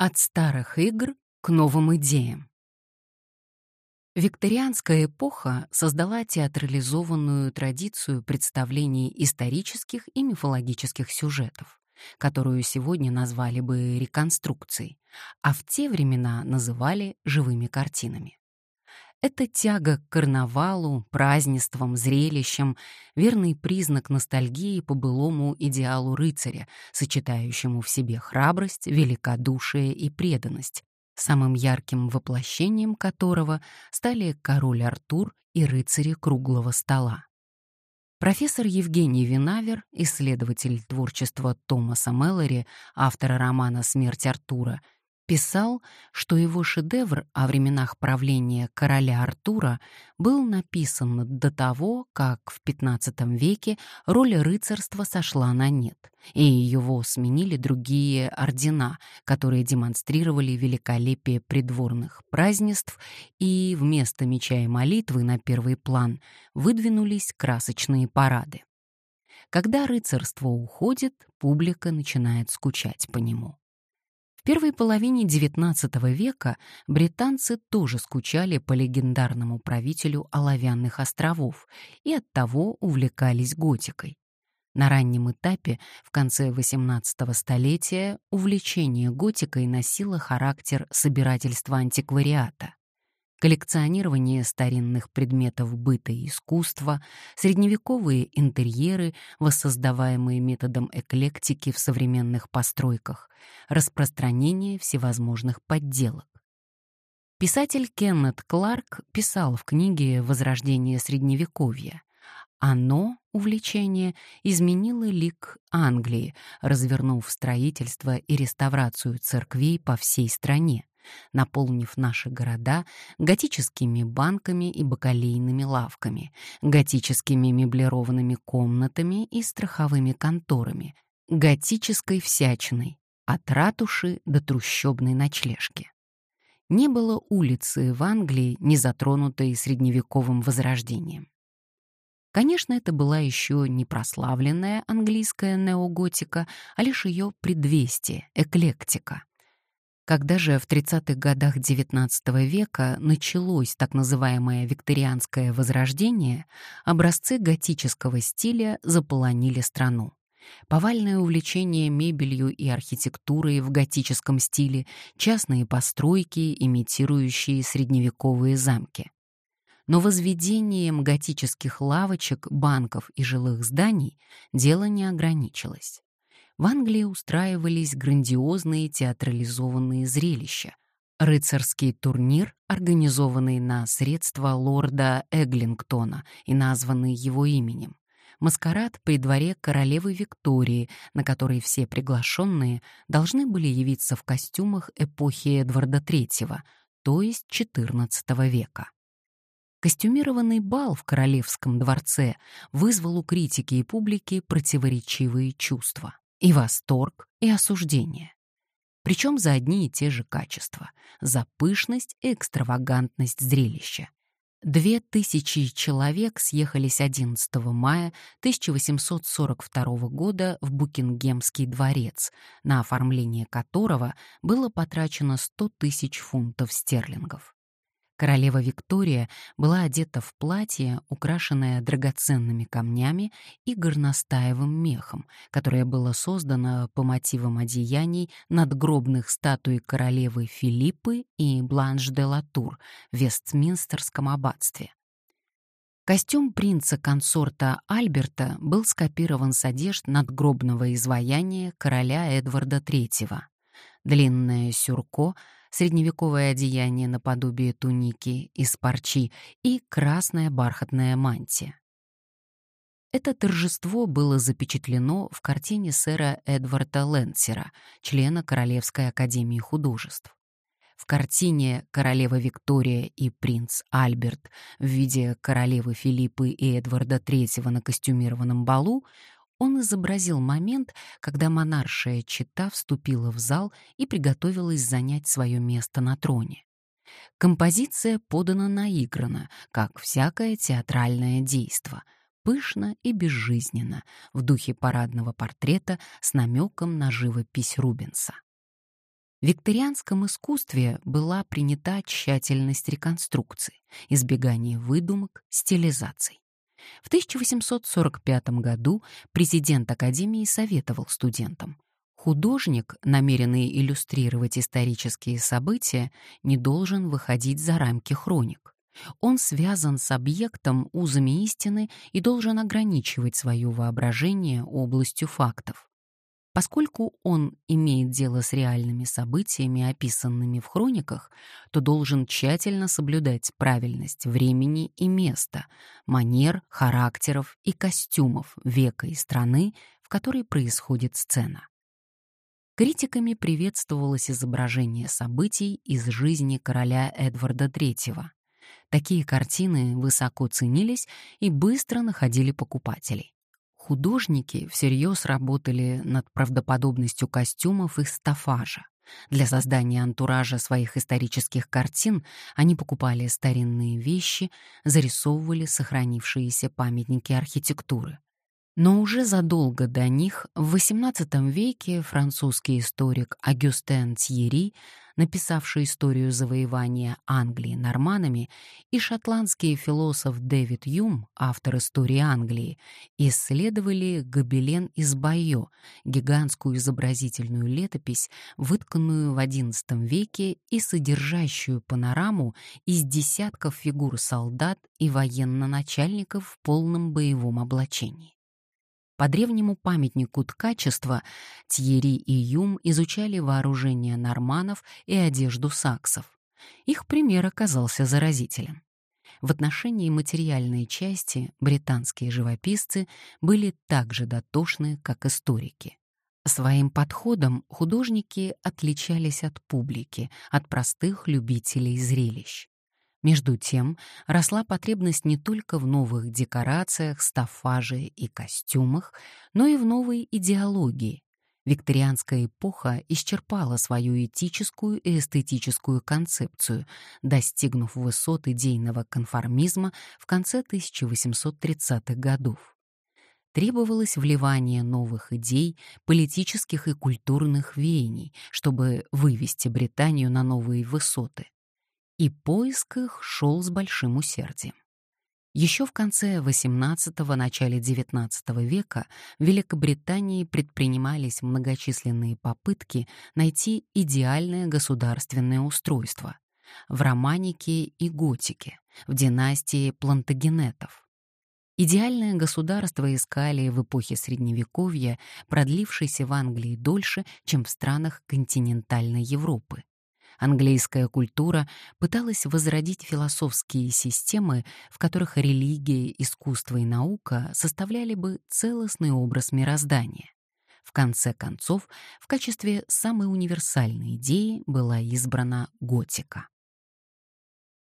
От старых игр к новым идеям. Викторианская эпоха создала театрализованную традицию представлений исторических и мифологических сюжетов, которую сегодня назвали бы реконструкцией, а в те времена называли живыми картинами. Эта тяга к карнавалу, празднествам, зрелищам — верный признак ностальгии по былому идеалу рыцаря, сочетающему в себе храбрость, великодушие и преданность, самым ярким воплощением которого стали король Артур и рыцари круглого стола. Профессор Евгений Винавер, исследователь творчества Томаса Мэллори, автора романа «Смерть Артура», писал, что его шедевр о временах правления короля Артура был написан до того, как в XV веке роль рыцарства сошла на нет, и его сменили другие ордена, которые демонстрировали великолепие придворных празднеств, и вместо меча и молитвы на первый план выдвинулись красочные парады. Когда рыцарство уходит, публика начинает скучать по нему первой половине XIX века британцы тоже скучали по легендарному правителю Оловянных островов и оттого увлекались готикой. На раннем этапе, в конце XVIII столетия, увлечение готикой носило характер собирательства антиквариата коллекционирование старинных предметов быта и искусства, средневековые интерьеры, воссоздаваемые методом эклектики в современных постройках, распространение всевозможных подделок. Писатель Кеннет Кларк писал в книге «Возрождение Средневековья». Оно, увлечение, изменило лик Англии, развернув строительство и реставрацию церквей по всей стране наполнив наши города готическими банками и бакалейными лавками, готическими меблированными комнатами и страховыми конторами, готической всячиной, от ратуши до трущобной ночлежки. Не было улицы в Англии, не затронутой средневековым возрождением. Конечно, это была еще не прославленная английская неоготика, а лишь ее предвестие, эклектика. Когда же в 30-х годах XIX века началось так называемое викторианское возрождение, образцы готического стиля заполонили страну. Повальное увлечение мебелью и архитектурой в готическом стиле, частные постройки, имитирующие средневековые замки. Но возведением готических лавочек, банков и жилых зданий дело не ограничилось в Англии устраивались грандиозные театрализованные зрелища. Рыцарский турнир, организованный на средства лорда Эглингтона и названный его именем. Маскарад при дворе королевы Виктории, на который все приглашенные должны были явиться в костюмах эпохи Эдварда III, то есть XIV века. Костюмированный бал в королевском дворце вызвал у критики и публики противоречивые чувства и восторг, и осуждение. Причем за одни и те же качества — за пышность и экстравагантность зрелища. Две тысячи человек съехались 11 мая 1842 года в Букингемский дворец, на оформление которого было потрачено 100 тысяч фунтов стерлингов. Королева Виктория была одета в платье, украшенное драгоценными камнями и горностаевым мехом, которое было создано по мотивам одеяний надгробных статуй королевы Филиппы и Бланш де Латур в Вестминстерском аббатстве. Костюм принца-консорта Альберта был скопирован с одежд надгробного изваяния короля Эдварда III. Длинное сюрко — средневековое одеяние наподобие туники из парчи и красная бархатная мантия. Это торжество было запечатлено в картине сэра Эдварда Лэнсера, члена Королевской академии художеств. В картине «Королева Виктория и принц Альберт» в виде королевы Филиппы и Эдварда III на костюмированном балу он изобразил момент, когда монаршая чита вступила в зал и приготовилась занять свое место на троне. Композиция подана наигранно, как всякое театральное действо, пышно и безжизненно, в духе парадного портрета с намеком на живопись Рубенса. В викторианском искусстве была принята тщательность реконструкции, избегание выдумок, стилизаций. В 1845 году президент Академии советовал студентам. Художник, намеренный иллюстрировать исторические события, не должен выходить за рамки хроник. Он связан с объектом узами истины и должен ограничивать свое воображение областью фактов. Поскольку он имеет дело с реальными событиями, описанными в хрониках, то должен тщательно соблюдать правильность времени и места, манер, характеров и костюмов века и страны, в которой происходит сцена. Критиками приветствовалось изображение событий из жизни короля Эдварда III. Такие картины высоко ценились и быстро находили покупателей. Художники всерьез работали над правдоподобностью костюмов и стафажа. Для создания антуража своих исторических картин они покупали старинные вещи, зарисовывали сохранившиеся памятники архитектуры. Но уже задолго до них, в XVIII веке, французский историк Агюстен Тьерри написавший историю завоевания Англии норманами, и шотландский философ Дэвид Юм, автор истории Англии, исследовали гобелен из Байо, гигантскую изобразительную летопись, вытканную в XI веке и содержащую панораму из десятков фигур солдат и военно-начальников в полном боевом облачении. По древнему памятнику ткачества Тьери и Юм изучали вооружение норманов и одежду саксов. Их пример оказался заразителен. В отношении материальной части британские живописцы были так же дотошны, как историки. Своим подходом художники отличались от публики, от простых любителей зрелищ. Между тем, росла потребность не только в новых декорациях, стафаже и костюмах, но и в новой идеологии. Викторианская эпоха исчерпала свою этическую и эстетическую концепцию, достигнув высот идейного конформизма в конце 1830-х годов. Требовалось вливание новых идей, политических и культурных веяний, чтобы вывести Британию на новые высоты и поиск их шел с большим усердием. Еще в конце XVIII – начале XIX века в Великобритании предпринимались многочисленные попытки найти идеальное государственное устройство в романике и готике, в династии плантагенетов. Идеальное государство искали в эпохе Средневековья, продлившейся в Англии дольше, чем в странах континентальной Европы. Английская культура пыталась возродить философские системы, в которых религия, искусство и наука составляли бы целостный образ мироздания. В конце концов, в качестве самой универсальной идеи была избрана готика.